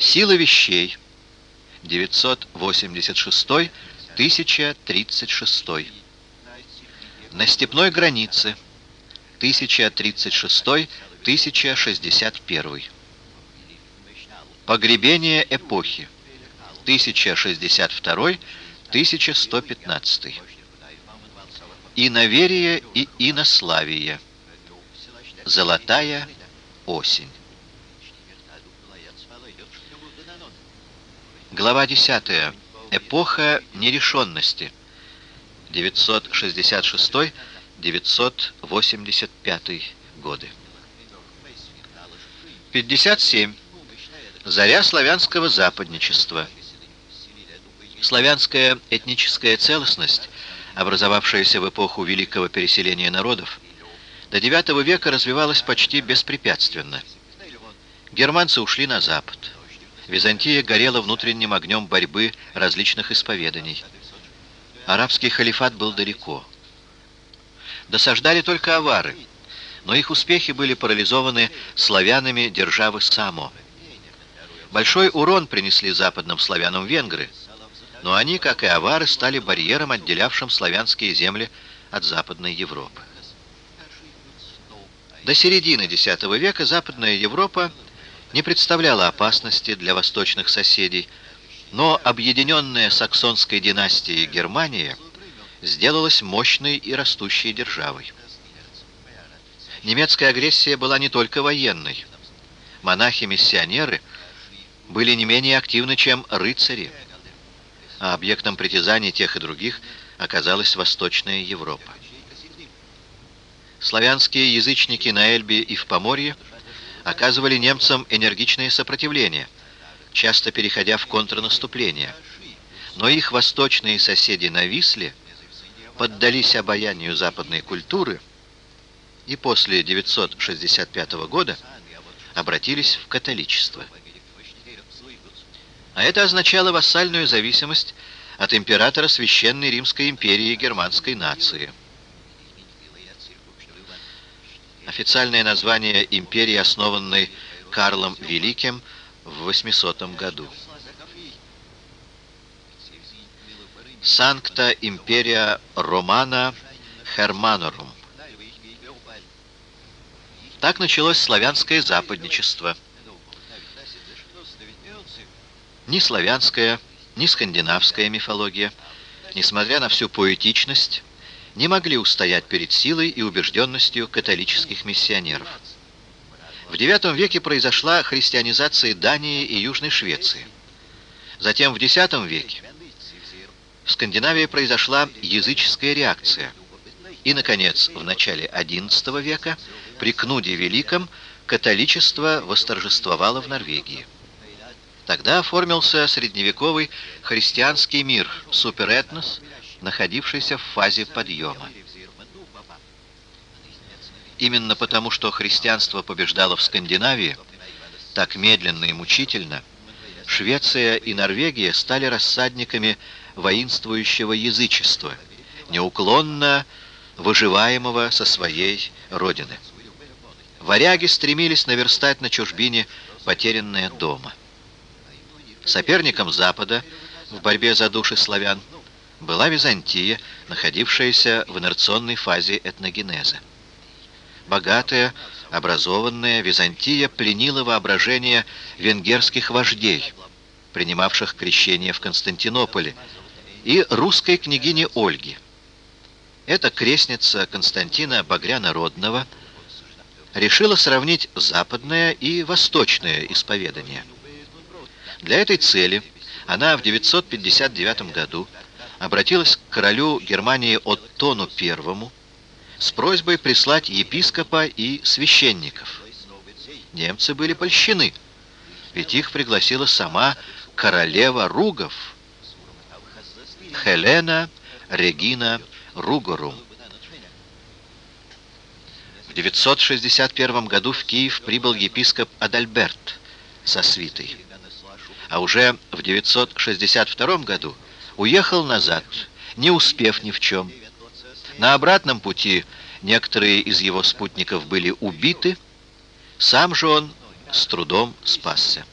Сила вещей 986-1036. На степной границе 1036-1061. Погребение эпохи 1062-1115. Иноверие и инославие. Золотая осень. Глава 10. Эпоха нерешенности. 966-985 годы. 57. Заря славянского западничества. Славянская этническая целостность, образовавшаяся в эпоху великого переселения народов, до IX века развивалась почти беспрепятственно. Германцы ушли на запад. Византия горела внутренним огнем борьбы различных исповеданий. Арабский халифат был далеко. Досаждали только авары, но их успехи были парализованы славянами державы Само. Большой урон принесли западным славянам венгры, но они, как и авары, стали барьером, отделявшим славянские земли от Западной Европы. До середины X века Западная Европа не представляла опасности для восточных соседей, но объединенная саксонской династией Германия сделалась мощной и растущей державой. Немецкая агрессия была не только военной. Монахи-миссионеры были не менее активны, чем рыцари, а объектом притязаний тех и других оказалась Восточная Европа. Славянские язычники на Эльбе и в Поморье – оказывали немцам энергичное сопротивление, часто переходя в контрнаступление. Но их восточные соседи на Висле поддались обаянию западной культуры и после 965 года обратились в католичество. А это означало вассальную зависимость от императора Священной Римской империи германской нации – официальное название империи, основанной Карлом Великим в 800 году. Санкта Империя Романа Херманорум. Так началось славянское западничество. Ни славянская, ни скандинавская мифология, несмотря на всю поэтичность, не могли устоять перед силой и убежденностью католических миссионеров. В IX веке произошла христианизация Дании и Южной Швеции. Затем в X веке в Скандинавии произошла языческая реакция. И, наконец, в начале XI века при Кнуде Великом католичество восторжествовало в Норвегии. Тогда оформился средневековый христианский мир, суперэтнос, находившийся в фазе подъема. Именно потому, что христианство побеждало в Скандинавии, так медленно и мучительно, Швеция и Норвегия стали рассадниками воинствующего язычества, неуклонно выживаемого со своей родины. Варяги стремились наверстать на чужбине потерянное дома. Соперником Запада в борьбе за души славян была Византия, находившаяся в инерционной фазе этногенеза. Богатая, образованная Византия пленила воображение венгерских вождей, принимавших крещение в Константинополе, и русской княгини Ольги. Эта крестница Константина Багряна-Родного решила сравнить западное и восточное исповедание. Для этой цели она в 959 году обратилась к королю Германии Оттону I с просьбой прислать епископа и священников. Немцы были польщены, ведь их пригласила сама королева Ругов, Хелена Регина Ругорум. В 961 году в Киев прибыл епископ Адальберт со свитой, а уже в 962 году уехал назад, не успев ни в чем. На обратном пути некоторые из его спутников были убиты, сам же он с трудом спасся.